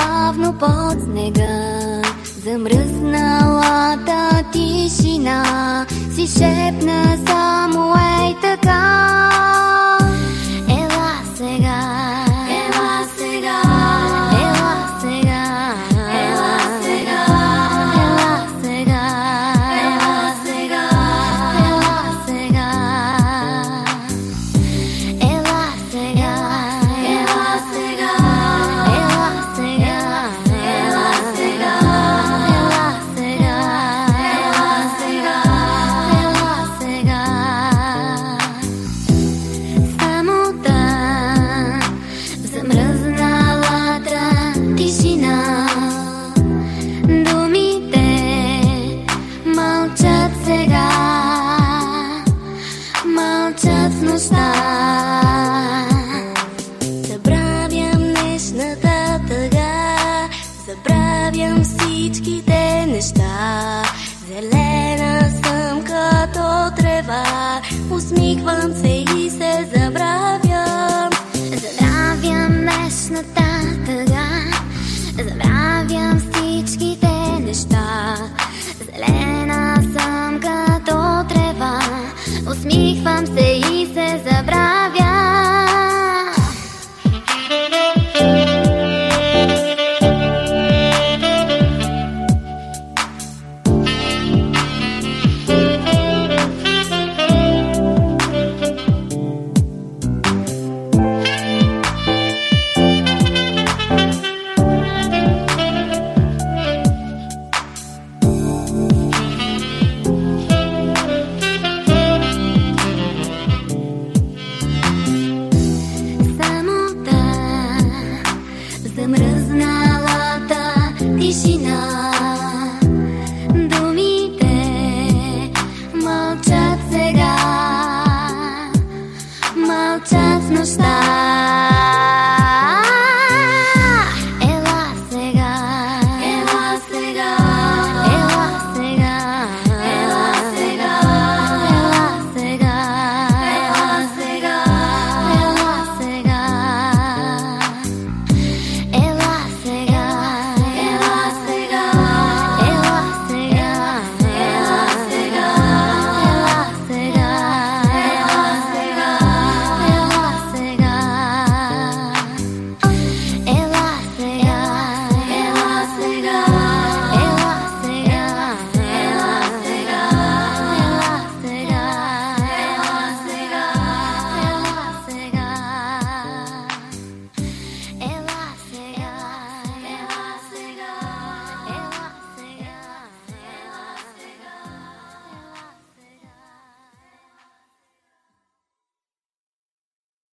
бавно под снега. Замръзналата тишина си шепна само ей така. Smiekvallend, ze is ze